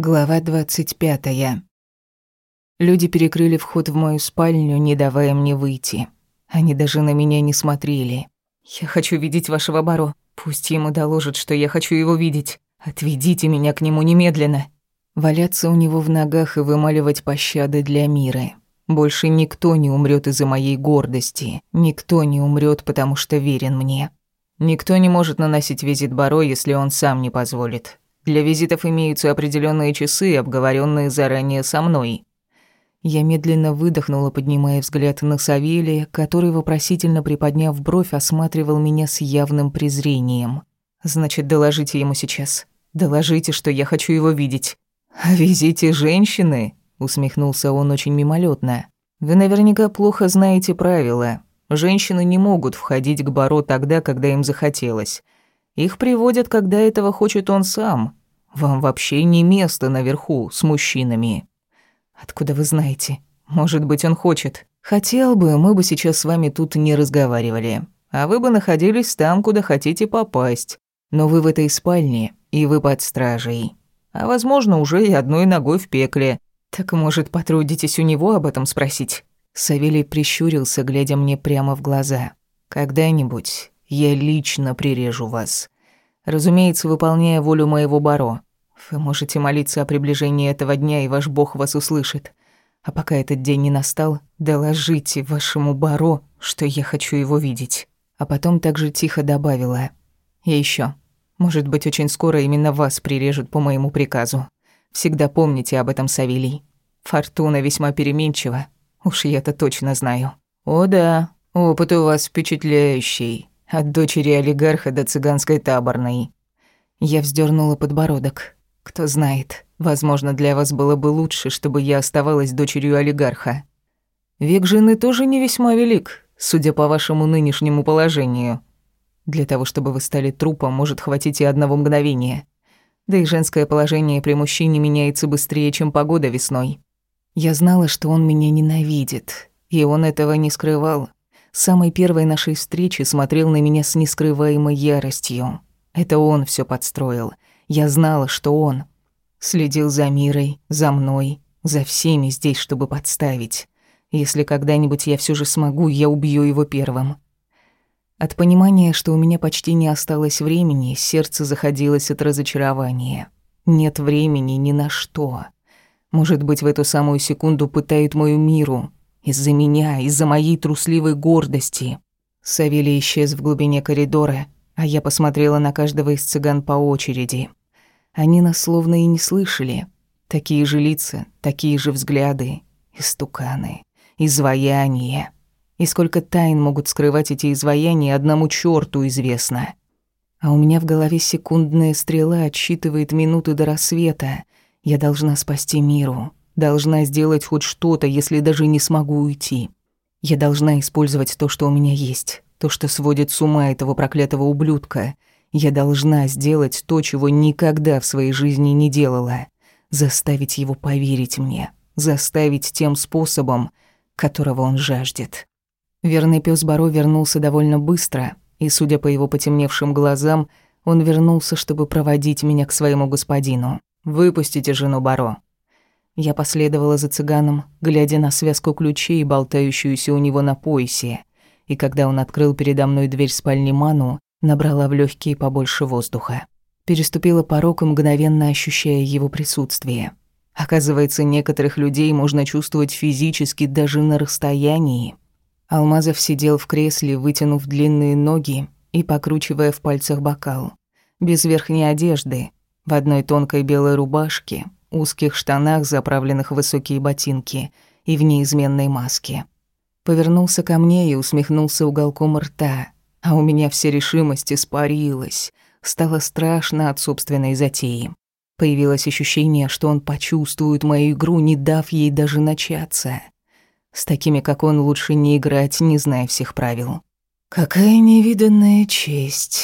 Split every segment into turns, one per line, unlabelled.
Глава 25. Люди перекрыли вход в мою спальню, не давая мне выйти. Они даже на меня не смотрели. «Я хочу видеть вашего Баро. Пусть ему доложат, что я хочу его видеть. Отведите меня к нему немедленно». Валяться у него в ногах и вымаливать пощады для мира. Больше никто не умрет из-за моей гордости. Никто не умрет, потому что верен мне. Никто не может наносить визит Баро, если он сам не позволит. Для визитов имеются определенные часы, обговоренные заранее со мной. Я медленно выдохнула, поднимая взгляд на Савелия, который, вопросительно приподняв бровь, осматривал меня с явным презрением. «Значит, доложите ему сейчас. Доложите, что я хочу его видеть». «О визите женщины?» — усмехнулся он очень мимолетно. «Вы наверняка плохо знаете правила. Женщины не могут входить к Баро тогда, когда им захотелось. Их приводят, когда этого хочет он сам. Вам вообще не место наверху с мужчинами. Откуда вы знаете? Может быть, он хочет. Хотел бы, мы бы сейчас с вами тут не разговаривали. А вы бы находились там, куда хотите попасть. Но вы в этой спальне, и вы под стражей. А возможно, уже и одной ногой в пекле. Так, может, потрудитесь у него об этом спросить?» Савелий прищурился, глядя мне прямо в глаза. «Когда-нибудь я лично прирежу вас разумеется, выполняя волю моего баро. Вы можете молиться о приближении этого дня, и ваш бог вас услышит. А пока этот день не настал, доложите вашему баро, что я хочу его видеть». А потом также тихо добавила. «И ещё. Может быть, очень скоро именно вас прирежут по моему приказу. Всегда помните об этом, Савелий. Фортуна весьма переменчива. Уж я-то точно знаю». «О да, опыт у вас впечатляющий. От дочери олигарха до цыганской таборной. Я вздернула подбородок. Кто знает, возможно, для вас было бы лучше, чтобы я оставалась дочерью олигарха. Век жены тоже не весьма велик, судя по вашему нынешнему положению. Для того, чтобы вы стали трупом, может хватить и одного мгновения. Да и женское положение при мужчине меняется быстрее, чем погода весной. Я знала, что он меня ненавидит, и он этого не скрывал самой первой нашей встречи смотрел на меня с нескрываемой яростью. Это он все подстроил. Я знала, что он. Следил за Мирой, за мной, за всеми здесь, чтобы подставить. Если когда-нибудь я все же смогу, я убью его первым. От понимания, что у меня почти не осталось времени, сердце заходилось от разочарования. Нет времени ни на что. Может быть, в эту самую секунду пытают мою миру, из-за меня, из-за моей трусливой гордости. Савелий исчез в глубине коридора, а я посмотрела на каждого из цыган по очереди. Они нас словно и не слышали. Такие же лица, такие же взгляды, истуканы, изваяния. И сколько тайн могут скрывать эти изваяния, одному чёрту известно. А у меня в голове секундная стрела отсчитывает минуты до рассвета. Я должна спасти миру. Должна сделать хоть что-то, если даже не смогу уйти. Я должна использовать то, что у меня есть, то, что сводит с ума этого проклятого ублюдка. Я должна сделать то, чего никогда в своей жизни не делала. Заставить его поверить мне, заставить тем способом, которого он жаждет. Верный пес Баро вернулся довольно быстро, и, судя по его потемневшим глазам, он вернулся, чтобы проводить меня к своему господину. «Выпустите жену Баро», я последовала за цыганом, глядя на связку ключей, болтающуюся у него на поясе, и когда он открыл передо мной дверь спальни Ману, набрала в легкие побольше воздуха. Переступила порог, мгновенно ощущая его присутствие. Оказывается, некоторых людей можно чувствовать физически даже на расстоянии. Алмазов сидел в кресле, вытянув длинные ноги и покручивая в пальцах бокал. Без верхней одежды, в одной тонкой белой рубашке, узких штанах, заправленных в высокие ботинки, и в неизменной маске. Повернулся ко мне и усмехнулся уголком рта, а у меня вся решимость испарилась. Стало страшно от собственной затеи. Появилось ощущение, что он почувствует мою игру, не дав ей даже начаться. С такими, как он, лучше не играть, не зная всех правил. «Какая невиданная честь.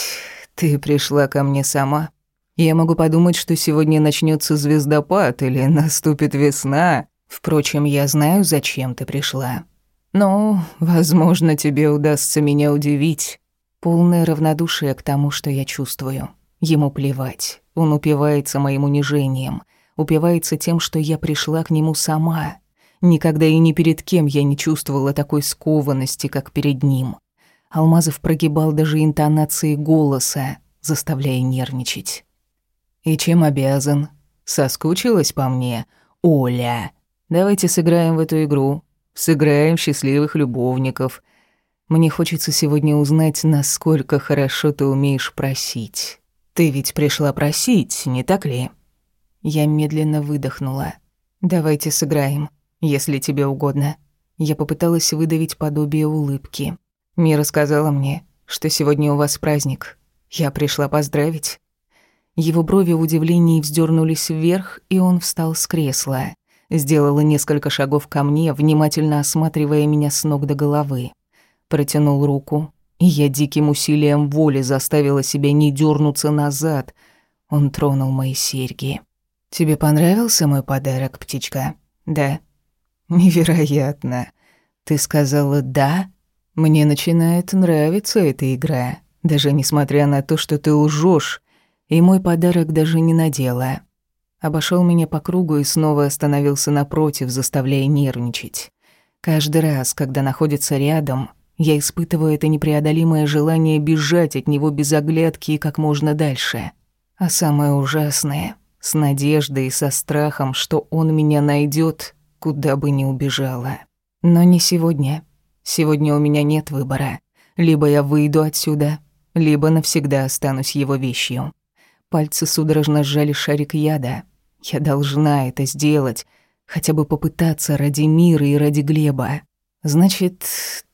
Ты пришла ко мне сама?» Я могу подумать, что сегодня начнется звездопад или наступит весна. Впрочем, я знаю, зачем ты пришла. Но, возможно, тебе удастся меня удивить. Полное равнодушие к тому, что я чувствую. Ему плевать. Он упивается моим унижением. упивается тем, что я пришла к нему сама. Никогда и ни перед кем я не чувствовала такой скованности, как перед ним. Алмазов прогибал даже интонации голоса, заставляя нервничать. «И чем обязан? Соскучилась по мне? Оля, давайте сыграем в эту игру. Сыграем счастливых любовников. Мне хочется сегодня узнать, насколько хорошо ты умеешь просить. Ты ведь пришла просить, не так ли?» Я медленно выдохнула. «Давайте сыграем, если тебе угодно». Я попыталась выдавить подобие улыбки. Мира сказала мне, что сегодня у вас праздник. Я пришла поздравить. Его брови в удивлении вздернулись вверх, и он встал с кресла. Сделала несколько шагов ко мне, внимательно осматривая меня с ног до головы. Протянул руку, и я диким усилием воли заставила себя не дернуться назад. Он тронул мои серьги. «Тебе понравился мой подарок, птичка?» «Да». «Невероятно. Ты сказала «да»?» «Мне начинает нравиться эта игра, даже несмотря на то, что ты лжешь, и мой подарок даже не надела». Обошел меня по кругу и снова остановился напротив, заставляя нервничать. Каждый раз, когда находится рядом, я испытываю это непреодолимое желание бежать от него без оглядки и как можно дальше. А самое ужасное — с надеждой и со страхом, что он меня найдет, куда бы ни убежала. Но не сегодня. Сегодня у меня нет выбора. Либо я выйду отсюда, либо навсегда останусь его вещью. Пальцы судорожно сжали шарик яда. Я должна это сделать, хотя бы попытаться ради мира и ради Глеба. Значит,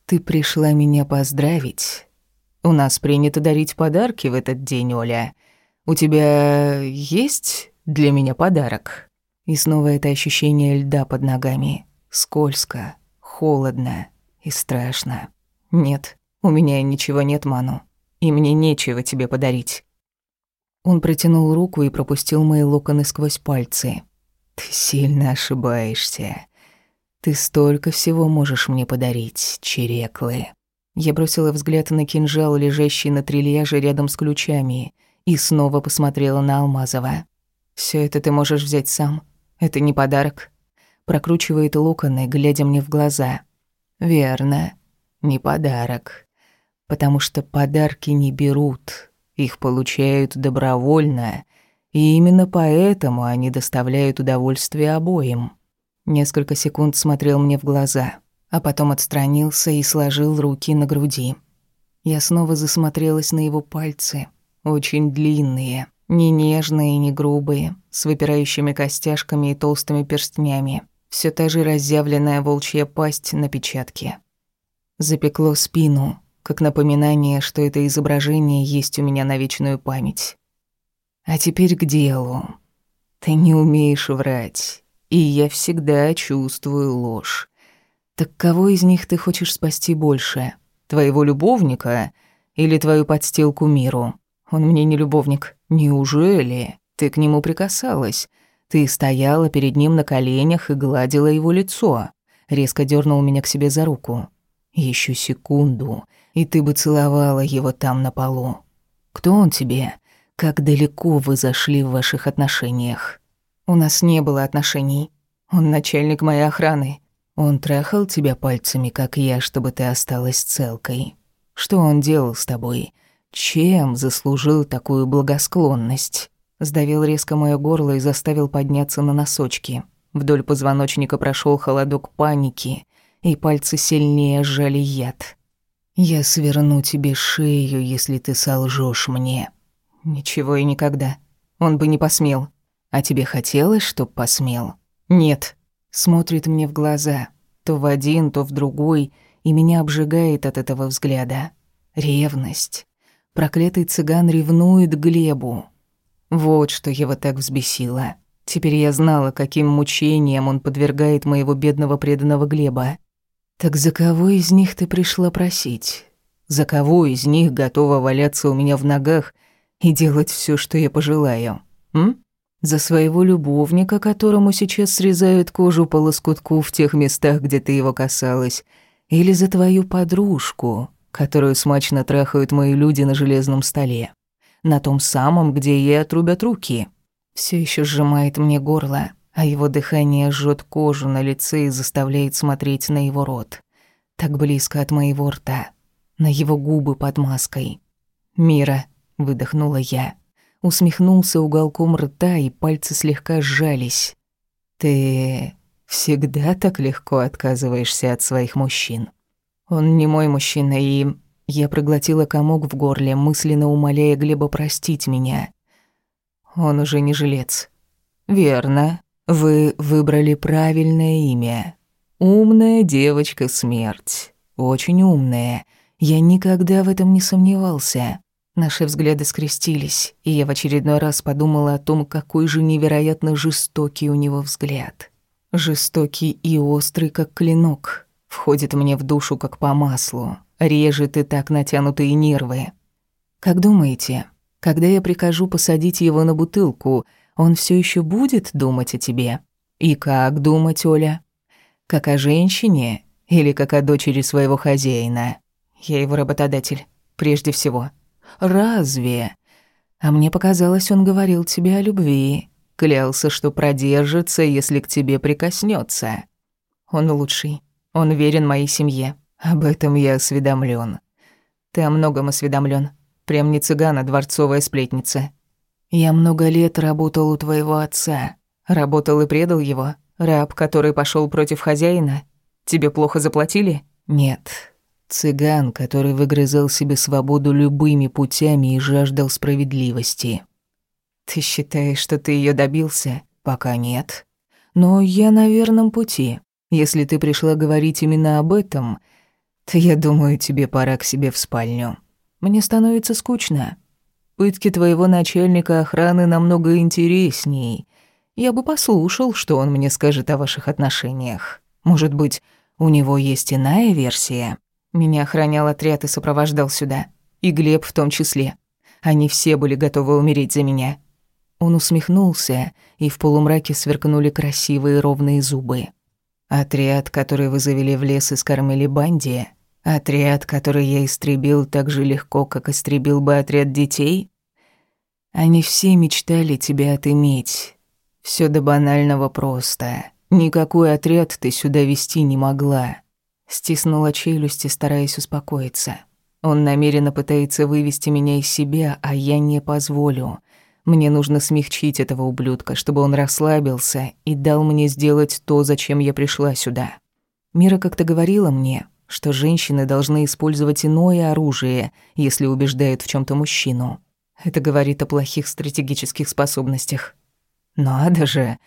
ты пришла меня поздравить. У нас принято дарить подарки в этот день, Оля. У тебя есть для меня подарок?» И снова это ощущение льда под ногами. Скользко, холодно и страшно. «Нет, у меня ничего нет, Ману, и мне нечего тебе подарить». Он протянул руку и пропустил мои локоны сквозь пальцы. «Ты сильно ошибаешься. Ты столько всего можешь мне подарить, череклы». Я бросила взгляд на кинжал, лежащий на трильяже рядом с ключами, и снова посмотрела на Алмазова. Все это ты можешь взять сам. Это не подарок. Прокручивает локоны, глядя мне в глаза. Верно, не подарок. Потому что подарки не берут. Их получают добровольно. И именно поэтому они доставляют удовольствие обоим. Несколько секунд смотрел мне в глаза, а потом отстранился и сложил руки на груди. Я снова засмотрелась на его пальцы, очень длинные, не нежные, не грубые, с выпирающими костяшками и толстыми перстнями. Все та же разъявленная волчья пасть на печатке. Запекло спину, как напоминание, что это изображение есть у меня на вечную память. А теперь к делу. Ты не умеешь врать, и я всегда чувствую ложь. Так кого из них ты хочешь спасти больше? Твоего любовника или твою подстилку миру? Он мне не любовник. Неужели? Ты к нему прикасалась. Ты стояла перед ним на коленях и гладила его лицо. Резко дернул меня к себе за руку. Еще секунду, и ты бы целовала его там на полу. Кто он тебе? Как далеко вы зашли в ваших отношениях? У нас не было отношений. Он начальник моей охраны. Он трахал тебя пальцами, как я, чтобы ты осталась целкой. Что он делал с тобой? Чем заслужил такую благосклонность? Сдавил резко моё горло и заставил подняться на носочки. Вдоль позвоночника прошел холодок паники, и пальцы сильнее сжали яд. «Я сверну тебе шею, если ты солжешь мне». «Ничего и никогда. Он бы не посмел. А тебе хотелось, чтоб посмел?» «Нет». Смотрит мне в глаза, то в один, то в другой, и меня обжигает от этого взгляда. Ревность. Проклятый цыган ревнует Глебу. Вот что его так взбесило. Теперь я знала, каким мучением он подвергает моего бедного преданного Глеба. Так за кого из них ты пришла просить? За кого из них готова валяться у меня в ногах и делать все, что я пожелаю? М? За своего любовника, которому сейчас срезают кожу по лоскутку в тех местах, где ты его касалась? Или за твою подружку, которую смачно трахают мои люди на железном столе. На том самом, где ей отрубят руки. все еще сжимает мне горло, а его дыхание жжет кожу на лице и заставляет смотреть на его рот. Так близко от моего рта, на его губы под маской. «Мира», — выдохнула я. Усмехнулся уголком рта, и пальцы слегка сжались. «Ты всегда так легко отказываешься от своих мужчин?» «Он не мой мужчина, и...» Я проглотила комок в горле, мысленно умоляя Глеба простить меня. Он уже не жилец. «Верно. Вы выбрали правильное имя. Умная девочка смерть. Очень умная. Я никогда в этом не сомневался. Наши взгляды скрестились, и я в очередной раз подумала о том, какой же невероятно жестокий у него взгляд. Жестокий и острый, как клинок. Входит мне в душу, как по маслу. Режет и так натянутые нервы. Как думаете, когда я прикажу посадить его на бутылку, он все еще будет думать о тебе? И как думать, Оля? Как о женщине или как о дочери своего хозяина? Я его работодатель, прежде всего. Разве? А мне показалось, он говорил тебе о любви. Клялся, что продержится, если к тебе прикоснется. Он лучший. Он верен моей семье. Об этом я осведомлен. Ты о многом осведомлен. Прям не цыгана, дворцовая сплетница. Я много лет работал у твоего отца. Работал и предал его. Раб, который пошел против хозяина. Тебе плохо заплатили? Нет. Цыган, который выгрызал себе свободу любыми путями и жаждал справедливости. Ты считаешь, что ты ее добился? Пока нет. Но я на верном пути. Если ты пришла говорить именно об этом, то я думаю, тебе пора к себе в спальню. Мне становится скучно. Пытки твоего начальника охраны намного интересней. Я бы послушал, что он мне скажет о ваших отношениях. Может быть, у него есть иная версия? Меня охранял отряд и сопровождал сюда. И Глеб в том числе. Они все были готовы умереть за меня. Он усмехнулся, и в полумраке сверкнули красивые ровные зубы. Отряд, который вы завели в лес и скормили банде, Отряд, который я истребил так же легко, как истребил бы отряд детей? Они все мечтали тебя отыметь. Все до банального просто. Никакой отряд ты сюда вести не могла. Стиснула челюсти, стараясь успокоиться. Он намеренно пытается вывести меня из себя, а я не позволю. Мне нужно смягчить этого ублюдка, чтобы он расслабился и дал мне сделать то, зачем я пришла сюда. Мира как-то говорила мне, что женщины должны использовать иное оружие, если убеждают в чем то мужчину. Это говорит о плохих стратегических способностях. Надо же,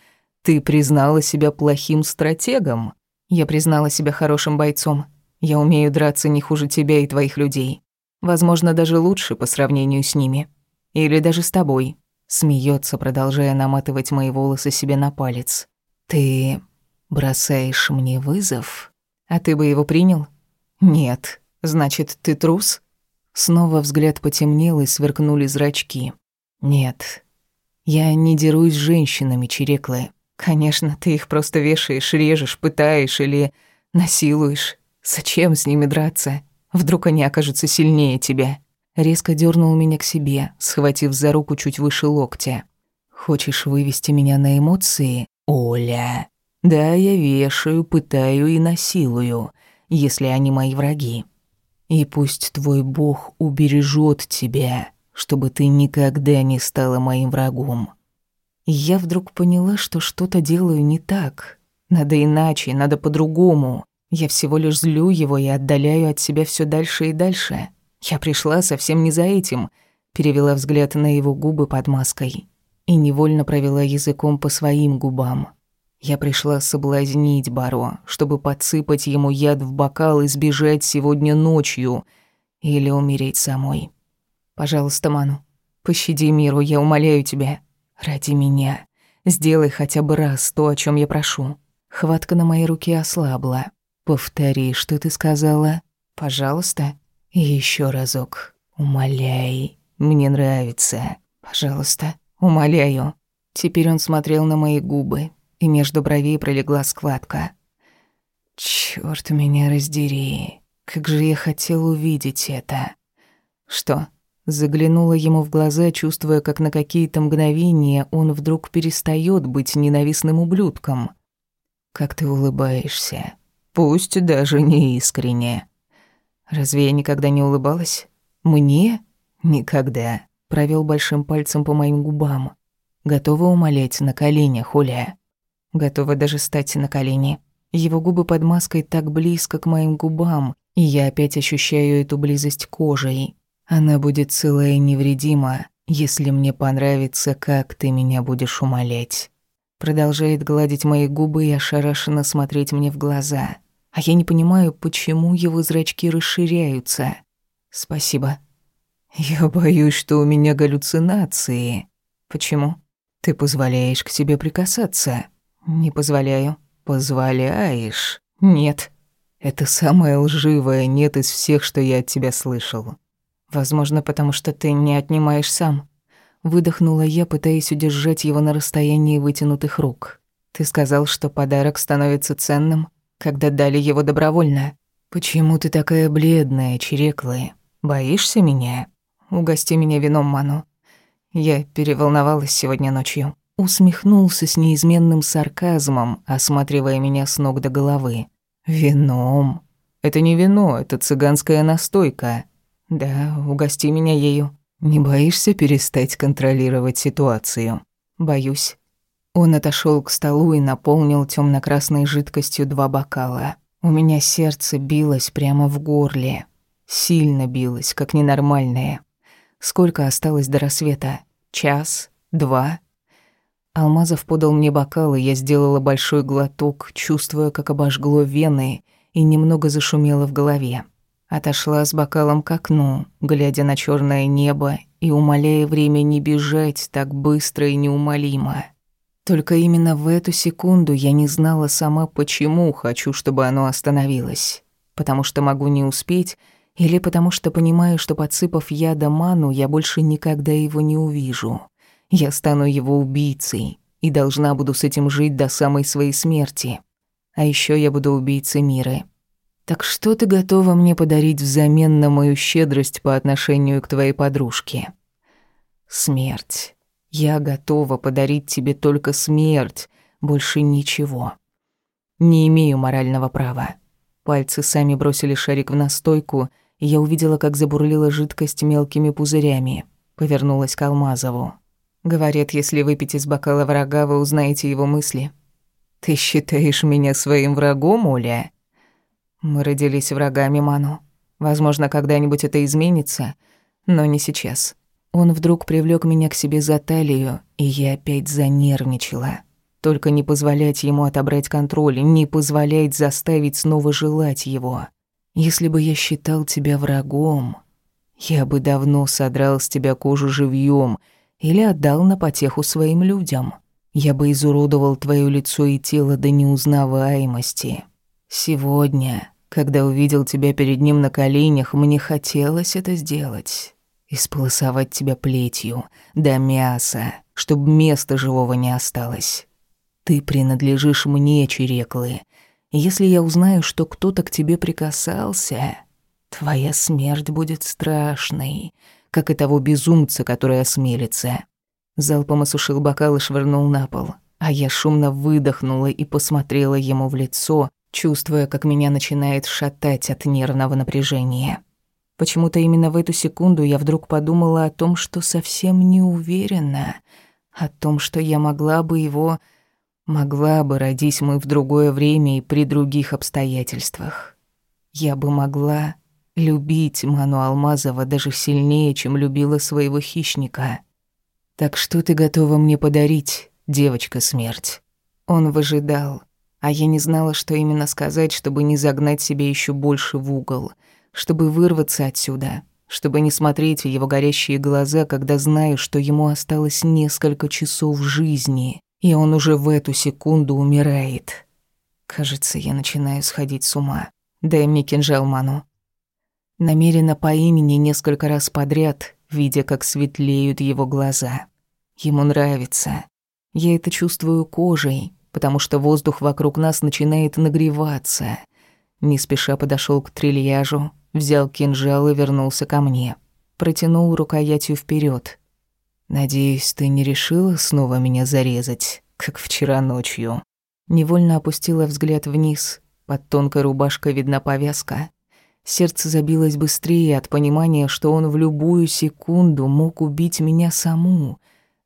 ты признала себя плохим стратегом. Я признала себя хорошим бойцом. Я умею драться не хуже тебя и твоих людей. Возможно, даже лучше по сравнению с ними. Или даже с тобой. Смеется, продолжая наматывать мои волосы себе на палец. Ты бросаешь мне вызов? А ты бы его принял? «Нет. Значит, ты трус?» Снова взгляд потемнел и сверкнули зрачки. «Нет. Я не дерусь с женщинами, Череклы. Конечно, ты их просто вешаешь, режешь, пытаешь или насилуешь. Зачем с ними драться? Вдруг они окажутся сильнее тебя?» Резко дернул меня к себе, схватив за руку чуть выше локтя. «Хочешь вывести меня на эмоции, Оля?» «Да, я вешаю, пытаю и насилую если они мои враги. И пусть твой бог убережет тебя, чтобы ты никогда не стала моим врагом. И я вдруг поняла, что что-то делаю не так. Надо иначе, надо по-другому. Я всего лишь злю его и отдаляю от себя все дальше и дальше. Я пришла совсем не за этим. Перевела взгляд на его губы под маской и невольно провела языком по своим губам. Я пришла соблазнить Баро, чтобы подсыпать ему яд в бокал и сбежать сегодня ночью или умереть самой. Пожалуйста, Ману, пощади миру, я умоляю тебя. Ради меня. Сделай хотя бы раз то, о чем я прошу. Хватка на моей руке ослабла. Повтори, что ты сказала. Пожалуйста. И еще разок. Умоляй. Мне нравится. Пожалуйста. Умоляю. Теперь он смотрел на мои губы, и между бровей пролегла складка. Чёрт меня раздери, как же я хотел увидеть это. Что, Заглянула ему в глаза, чувствуя, как на какие-то мгновения он вдруг перестает быть ненавистным ублюдком. «Как ты улыбаешься. Пусть даже не искренне». «Разве я никогда не улыбалась? Мне? Никогда». Провел большим пальцем по моим губам. Готова умолять на коленях, Оля. Готова даже стать на колени. Его губы под маской так близко к моим губам, и я опять ощущаю эту близость кожей. Она будет целая и невредима, если мне понравится, как ты меня будешь умолять. Продолжает гладить мои губы и ошарашенно смотреть мне в глаза. А я не понимаю, почему его зрачки расширяются. Спасибо. Я боюсь, что у меня галлюцинации. Почему? Ты позволяешь к себе прикасаться? Не позволяю. Позволяешь? Нет. Это самое лживое нет из всех, что я от тебя слышал. Возможно, потому что ты не отнимаешь сам. Выдохнула я, пытаясь удержать его на расстоянии вытянутых рук. Ты сказал, что подарок становится ценным, когда дали его добровольно. Почему ты такая бледная, чиреклая? Боишься меня? Угости меня вином, Ману. Я переволновалась сегодня ночью. Усмехнулся с неизменным сарказмом, осматривая меня с ног до головы. Вином? Это не вино, это цыганская настойка. Да, угости меня ею. Не боишься перестать контролировать ситуацию? Боюсь. Он отошел к столу и наполнил темно красной жидкостью два бокала. У меня сердце билось прямо в горле. Сильно билось, как ненормальное. Сколько осталось до рассвета? Час? Два? Алмазов подал мне бокал, и я сделала большой глоток, чувствуя, как обожгло вены и немного зашумело в голове. Отошла с бокалом к окну, глядя на черное небо и умоляя время не бежать так быстро и неумолимо. Только именно в эту секунду я не знала сама, почему хочу, чтобы оно остановилось. Потому что могу не успеть, или потому что понимаю, что подсыпав яда ману, я больше никогда его не увижу. Я стану его убийцей и должна буду с этим жить до самой своей смерти. А еще я буду убийцей Миры. Так что ты готова мне подарить взамен на мою щедрость по отношению к твоей подружке? Смерть. Я готова подарить тебе только смерть, больше ничего. Не имею морального права. Пальцы сами бросили шарик в настойку, и я увидела, как забурлила жидкость мелкими пузырями. Повернулась к Алмазову. Говорят, если выпить из бокала врага, вы узнаете его мысли. Ты считаешь меня своим врагом, Оля? Мы родились врагами, Ману. Возможно, когда-нибудь это изменится, но не сейчас. Он вдруг привлёк меня к себе за талию, и я опять занервничала. Только не позволять ему отобрать контроль, не позволять заставить снова желать его. Если бы я считал тебя врагом, я бы давно содрал с тебя кожу живьём или отдал на потеху своим людям. Я бы изуродовал твоё лицо и тело до неузнаваемости. Сегодня когда увидел тебя перед ним на коленях, мне хотелось это сделать. Исполосовать тебя плетью, до мяса, чтобы места живого не осталось. Ты принадлежишь мне, Череклы. Если я узнаю, что кто-то к тебе прикасался, твоя смерть будет страшной, как и того безумца, который осмелится. Залпом осушил бокал и швырнул на пол, а я шумно выдохнула и посмотрела ему в лицо, чувствуя, как меня начинает шатать от нервного напряжения. Почему-то именно в эту секунду я вдруг подумала о том, что совсем не уверена, о том, что я могла бы его... Могла бы родить мы в другое время и при других обстоятельствах. Я бы могла любить Ману Алмазова даже сильнее, чем любила своего хищника. Так что ты готова мне подарить, девочка-смерть? Он выжидал, а я не знала, что именно сказать, чтобы не загнать себя еще больше в угол, чтобы вырваться отсюда, чтобы не смотреть в его горящие глаза, когда знаю, что ему осталось несколько часов жизни, и он уже в эту секунду умирает. Кажется, я начинаю сходить с ума. Дай мне кинжал, Ману. Намеренно по имени несколько раз подряд, видя, как светлеют его глаза. Ему нравится. Я это чувствую кожей, потому что воздух вокруг нас начинает нагреваться. Не спеша подошел к трильяжу, взял кинжал и вернулся ко мне. протянул рукоятью вперед. «Надеюсь, ты не решила снова меня зарезать, как вчера ночью?» Невольно опустила взгляд вниз. Под тонкой рубашкой видна повязка. Сердце забилось быстрее от понимания, что он в любую секунду мог убить меня саму,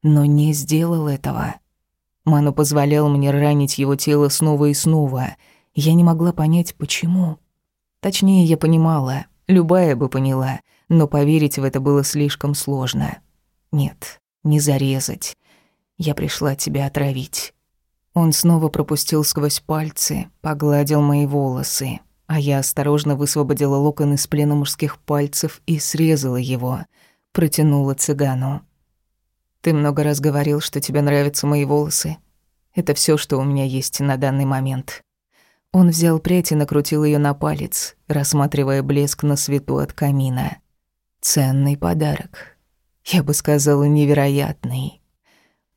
но не сделал этого. Ману позволял мне ранить его тело снова и снова. Я не могла понять, почему. Точнее, я понимала, любая бы поняла, но поверить в это было слишком сложно. Нет, не зарезать. Я пришла тебя отравить. Он снова пропустил сквозь пальцы, погладил мои волосы, а я осторожно высвободила локон из плена мужских пальцев и срезала его, протянула цыгану. «Ты много раз говорил, что тебе нравятся мои волосы. Это все, что у меня есть на данный момент». Он взял прядь и накрутил ее на палец, рассматривая блеск на свету от камина. Ценный подарок. Я бы сказала, невероятный.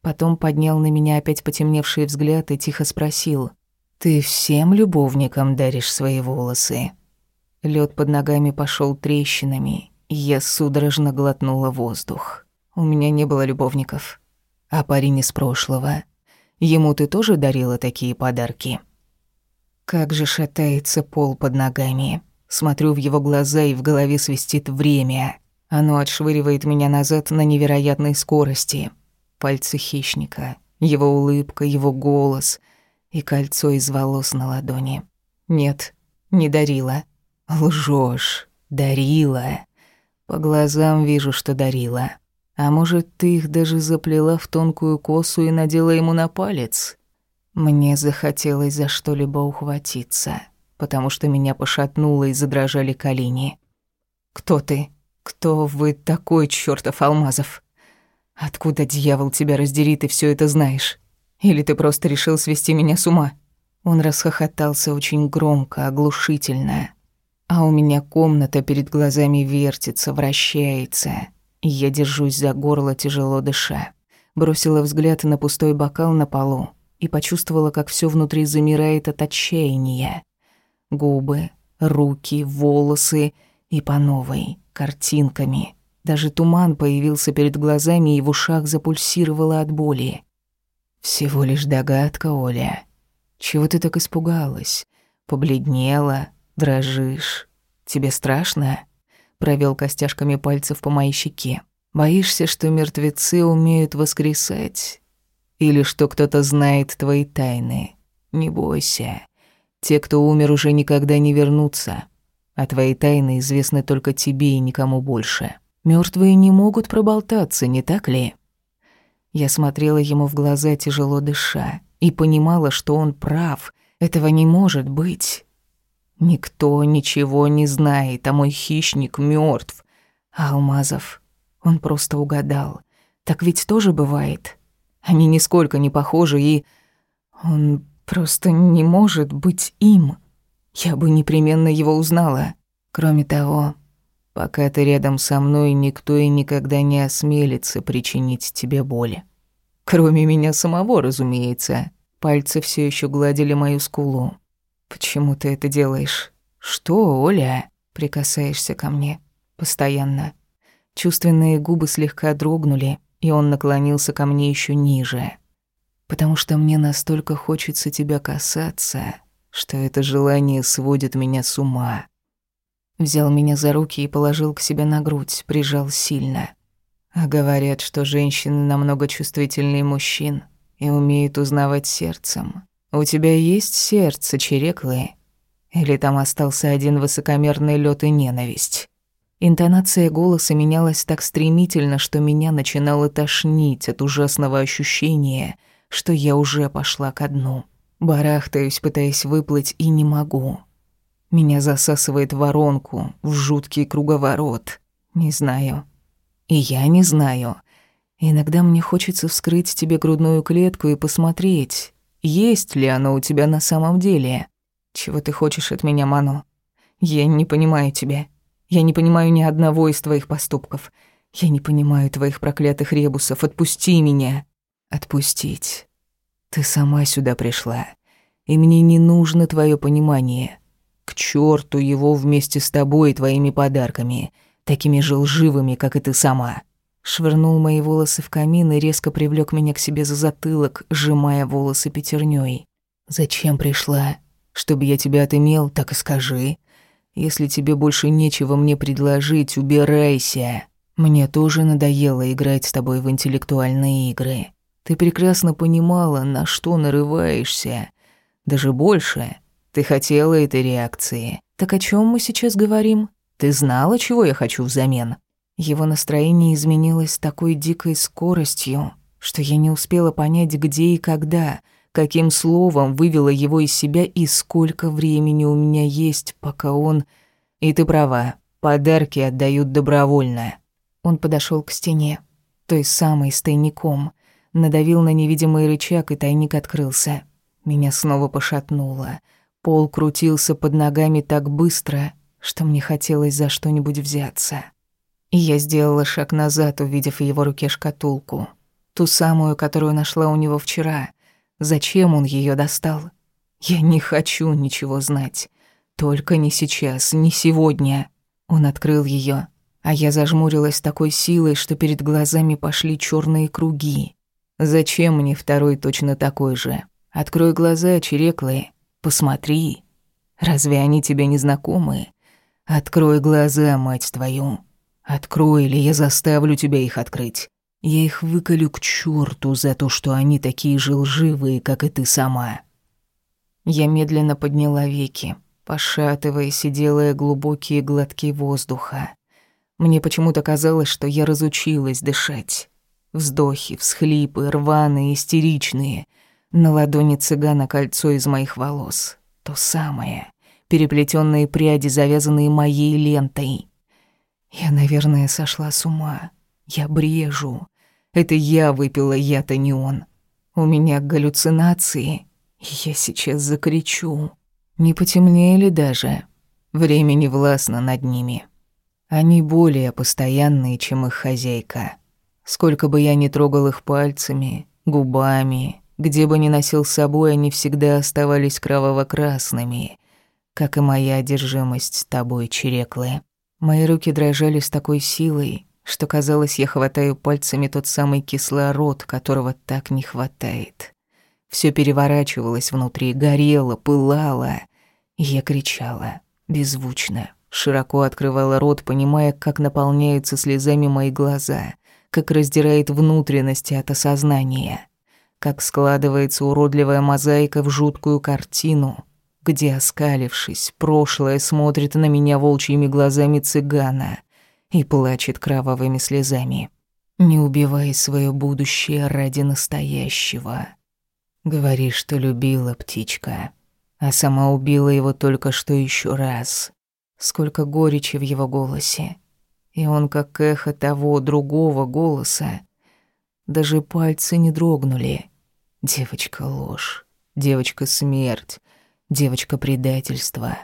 Потом поднял на меня опять потемневший взгляд и тихо спросил — ты всем любовникам даришь свои волосы. Лед под ногами пошел трещинами, и я судорожно глотнула воздух. У меня не было любовников. А парень из прошлого. Ему ты тоже дарила такие подарки? Как же шатается пол под ногами. Смотрю в его глаза, и в голове свистит время. Оно отшвыривает меня назад на невероятной скорости. Пальцы хищника, его улыбка, его голос — и кольцо из волос на ладони. Нет, не дарила. Лжешь, дарила. По глазам вижу, что дарила. А может, ты их даже заплела в тонкую косу и надела ему на палец? Мне захотелось за что-либо ухватиться, потому что меня пошатнуло и задрожали колени. «Кто ты? Кто вы такой, чёртов Алмазов? Откуда дьявол тебя раздери, ты всё это знаешь?» Или ты просто решил свести меня с ума?» Он расхохотался очень громко, оглушительно. А у меня комната перед глазами вертится, вращается. Я держусь за горло, тяжело дыша. Бросила взгляд на пустой бокал на полу и почувствовала, как все внутри замирает от отчаяния. Губы, руки, волосы и по новой, картинками. Даже туман появился перед глазами и в ушах запульсировало от боли. Всего лишь догадка, Оля. Чего ты так испугалась? Побледнела, дрожишь. Тебе страшно? Провел костяшками пальцев по моей щеке. Боишься, что мертвецы умеют воскресать? Или что кто-то знает твои тайны? Не бойся. Те, кто умер, уже никогда не вернутся. А твои тайны известны только тебе и никому больше. Мертвые не могут проболтаться, не так ли? Я смотрела ему в глаза, тяжело дыша, и понимала, что он прав. Этого не может быть. Никто ничего не знает, а мой хищник мертв. А Алмазов, он просто угадал. Так ведь тоже бывает. Они нисколько не похожи, и... Он просто не может быть им. Я бы непременно его узнала. Кроме того, Пока ты рядом со мной, никто и никогда не осмелится причинить тебе боли. Кроме меня самого, разумеется. Пальцы все еще гладили мою скулу. Почему ты это делаешь? Что, Оля? Прикасаешься ко мне постоянно. Чувственные губы слегка дрогнули, и он наклонился ко мне еще ниже. Потому что мне настолько хочется тебя касаться, что это желание сводит меня с ума. Взял меня за руки и положил к себе на грудь, прижал сильно. А говорят, что женщины намного чувствительнее мужчин и умеют узнавать сердцем. У тебя есть сердце, Череклы? Или там остался один высокомерный лед и ненависть? Интонация голоса менялась так стремительно, что меня начинало тошнить от ужасного ощущения, что я уже пошла ко дну. Барахтаюсь, пытаясь выплыть, и не могу. Меня засасывает воронку, в жуткий круговорот. Не знаю. И я не знаю. Иногда мне хочется вскрыть тебе грудную клетку и посмотреть, есть ли оно у тебя на самом деле. Чего ты хочешь от меня, Ману? Я не понимаю тебя. Я не понимаю ни одного из твоих поступков. Я не понимаю твоих проклятых ребусов. Отпусти меня. Отпустить. Ты сама сюда пришла. И мне не нужно твое понимание. К черту его вместе с тобой и твоими подарками. такими же лживыми, как и ты сама. Швырнул мои волосы в камин и резко привлёк меня к себе за затылок, сжимая волосы пятерней. «Зачем пришла? Чтобы я тебя отымел, так и скажи. Если тебе больше нечего мне предложить, убирайся. Мне тоже надоело играть с тобой в интеллектуальные игры. Ты прекрасно понимала, на что нарываешься. Даже больше. Ты хотела этой реакции. Так о чем мы сейчас говорим? Ты знала, чего я хочу взамен?» Его настроение изменилось с такой дикой скоростью, что я не успела понять, где и когда, каким словом вывела его из себя и сколько времени у меня есть, пока он... И ты права, подарки отдают добровольно. Он подошел к стене, той самой с тайником, надавил на невидимый рычаг, и тайник открылся. Меня снова пошатнуло. Пол крутился под ногами так быстро, что мне хотелось за что-нибудь взяться. Я сделала шаг назад, увидев в его руке шкатулку. Ту самую, которую нашла у него вчера. Зачем он ее достал? Я не хочу ничего знать. Только не сейчас, не сегодня. Он открыл ее, а я зажмурилась такой силой, что перед глазами пошли черные круги. Зачем мне второй точно такой же? Открой глаза, чиреклые, посмотри. Разве они тебе не знакомы? Открой глаза, мать твою. Открой, или я заставлю тебя их открыть. Я их выколю к черту за то, что они такие же лживые, как и ты сама». Я медленно подняла веки, пошатываясь и делая глубокие глотки воздуха. Мне почему-то казалось, что я разучилась дышать. Вздохи, всхлипы, рваные, истеричные. На ладони цыгана кольцо из моих волос. То самое. Переплетенные пряди, завязанные моей лентой. Я, наверное, сошла с ума. Я брежу. Это я выпила яд, а не он. У меня галлюцинации. Я сейчас закричу. Не потемнели даже. Время не властно над ними. Они более постоянные, чем их хозяйка. Сколько бы я ни трогал их пальцами, губами, где бы ни носил с собой, они всегда оставались кроваво-красными, как и моя одержимость тобой, Череклы. Мои руки дрожали с такой силой, что казалось, я хватаю пальцами тот самый кислород, которого так не хватает. Все переворачивалось внутри, горело, пылало. Я кричала, беззвучно, широко открывала рот, понимая, как наполняются слезами мои глаза, как раздирает внутренности от осознания, как складывается уродливая мозаика в жуткую картину — где, оскалившись, прошлое смотрит на меня волчьими глазами цыгана и плачет кровавыми слезами. Не убивай свое будущее ради настоящего. Говори, что любила птичка, а сама убила его только что еще раз. Сколько горечи в его голосе. И он как эхо того другого голоса. Даже пальцы не дрогнули. Девочка ложь, девочка смерть, девочка предательства.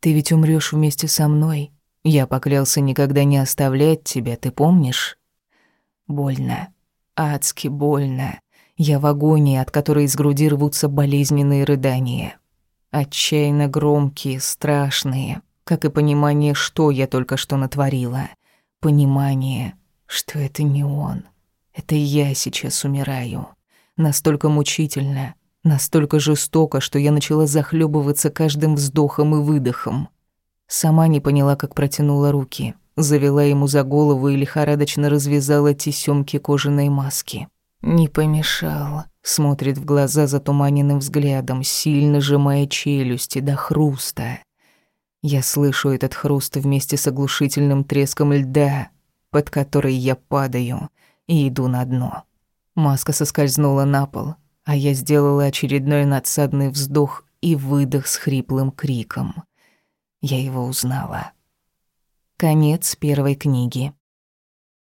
Ты ведь умрёшь вместе со мной. Я поклялся никогда не оставлять тебя, ты помнишь? Больно. Адски больно. Я в агонии, от которой из груди рвутся болезненные рыдания. Отчаянно громкие, страшные, как и понимание, что я только что натворила. Понимание, что это не он. Это я сейчас умираю. Настолько мучительно, Настолько жестоко, что я начала захлебываться каждым вздохом и выдохом. Сама не поняла, как протянула руки, завела ему за голову и лихорадочно развязала тесёмки кожаной маски. Не помешал. Смотрит в глаза затуманенным взглядом, сильно сжимая челюсти до хруста. Я слышу этот хруст вместе с оглушительным треском льда, под который я падаю и иду на дно. Маска соскользнула на пол, а я сделала очередной надсадный вздох и выдох с хриплым криком. Я его узнала. Конец первой книги.